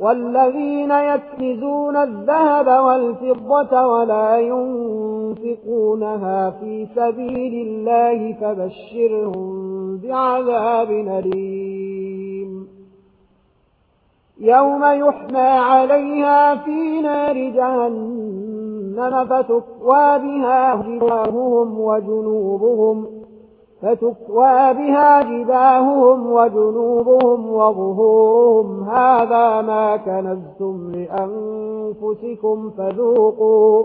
والذين يكنزون الذهب والفضة ولا ينفقونها في سبيل الله فبشرهم بعذاب نريم يوم يحمى عليها في نار جهنم فتكوى بها وجنوبهم فتكوى بها جباههم وجنوبهم وظهورهم. هذا ما كنزتم لأنفسكم فذوقوا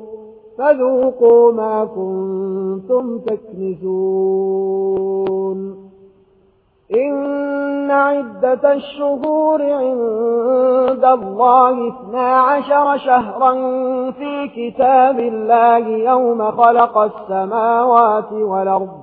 فذوقوا ما كنتم تكنزون. إن عدة الشهور عند الله اثنا عشر شهرا في كتاب الله يوم خلق السماوات والأرض.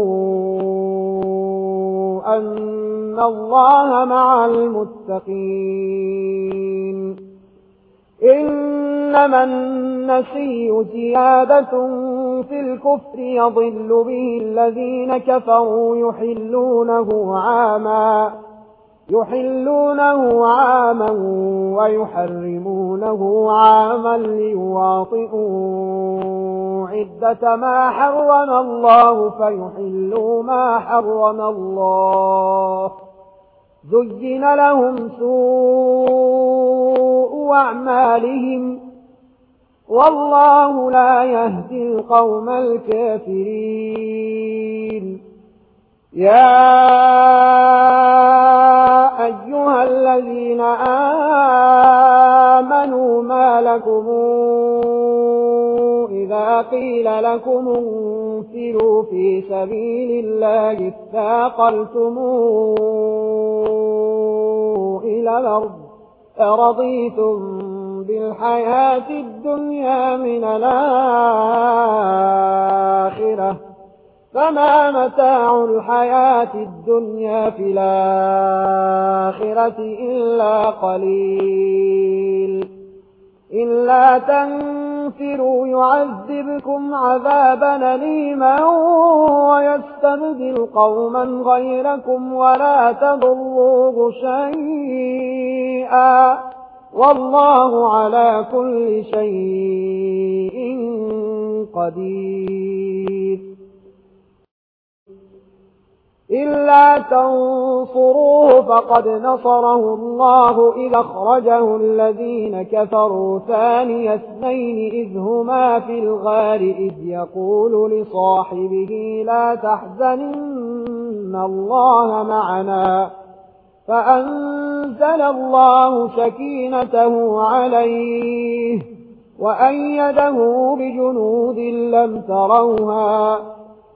وأن الله مع المتقين إنما النسي زيادة في الكفر يضل به الذين كفروا يحلونه عاما يحلونه عاما ويحرمونه عاما ليواطئون عِدَّةَ مَا حَرَّمَ اللَّهُ فَيُحِلُّوا مَا حَرَّمَ اللَّهُ. زُيِّنَ لَهُمْ سُوءُ أَعْمَالِهِمْ. وَاللَّهُ لَا يَهْدِي الْقَوْمَ الْكَافِرِينَ. يَا أهل وَإِذَا قِيلَ لَكُمْ انْفِرُوا فِي سَبِيلِ اللَّهِ اتَّاقَلْتُمْ إِلَى الْأَرْضِ أَرَضِيتُمْ بِالْحَيَاةِ الدُّنْيَا مِنَ الْآخِرَةِ فما متاع الحياة الدنيا في الآخرة إلا قليل إلا تنفروا يعذبكم عذابا نليما ويستبدل قوما غيركم ولا تضروه شيئا والله على كل شيء قدير إلا تنصروه فقد نصره الله إذا أخرجه الذين كفروا ثاني اثنين إذ هما في الغار إذ يقول لصاحبه لا تحزنن الله معنا فأنزل الله سكينته عليه وأيده بجنود لم تروها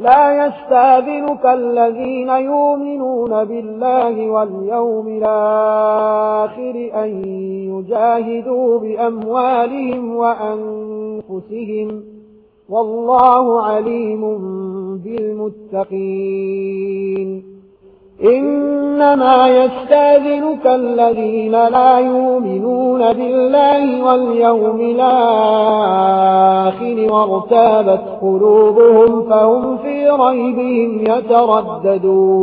لا يستاذنك الذين يؤمنون بالله واليوم الآخر أن يجاهدوا بأموالهم وأنفسهم والله عليم بالمتقين إنما يستأذنك الذين لا يؤمنون بالله واليوم الآخر وارتابت قلوبهم فهم في ريبهم يترددون